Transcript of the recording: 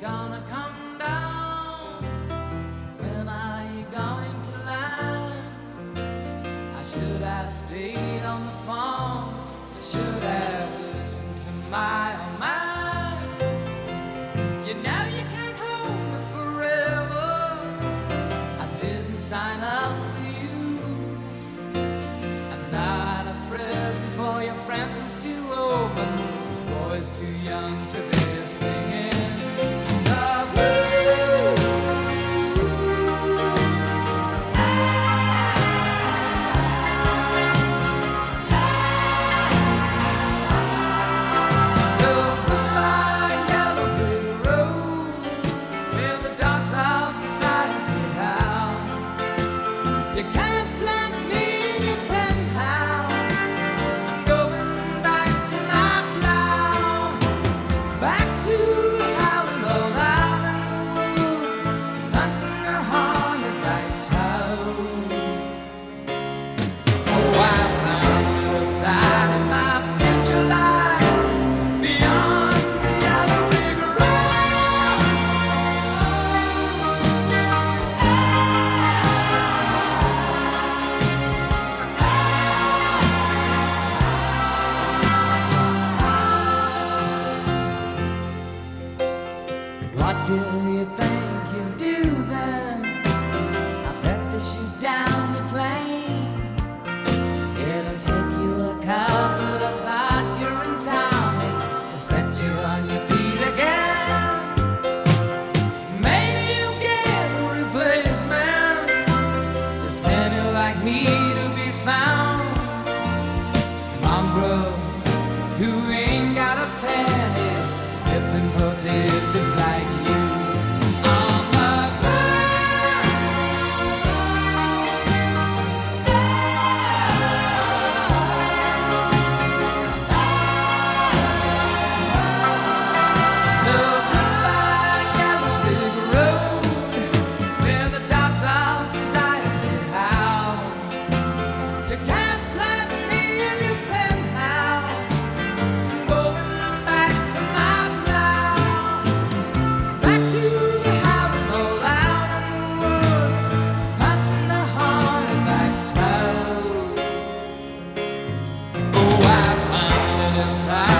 gonna come down? When are you going to land? I should have stayed on the phone. I should have listened to my own mind. You know you can't hold me forever. I didn't sign up with you. I'm not a present for your friends to open. This boy's too young to What do you think you'll do then? I bet they shoot down your plane. It'll take you a couple of arguing tonics to set you on your feet again. Maybe you'll get a replacement. There's plenty like me to be found. Mongrels who ain't got a penny, difficult if this like time.